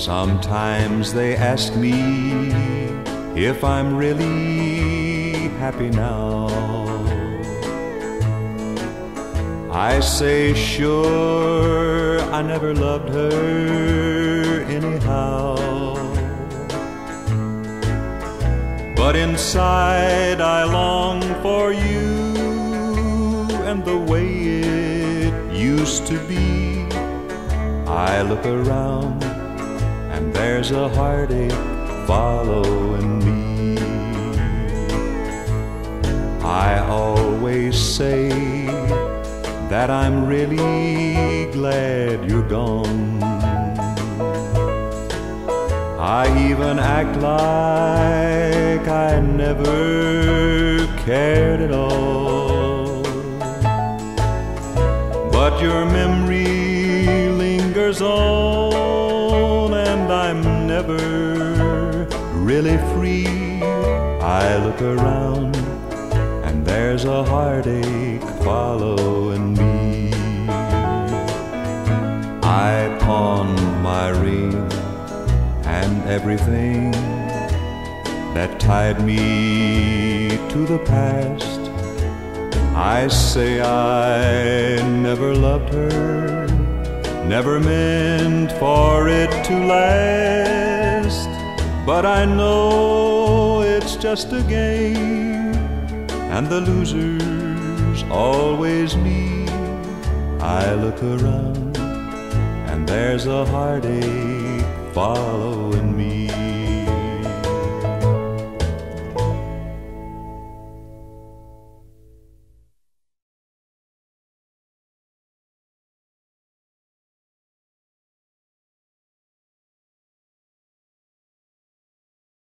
Sometimes they ask me if I'm really happy now. I say, sure, I never loved her anyhow. But inside, I long for you and the way it used to be. I look around and there's a heartache following me. I always say that I'm really glad you're gone. I even act like I never cared at all. But your memory lingers on, never really free. I look around, and there's a heartache following me. I pawned my ring and everything that tied me to the past. I say I never loved her, never meant for it to last. But I know it's just a game, and the losers always me. I look around, and there's a heartache following me.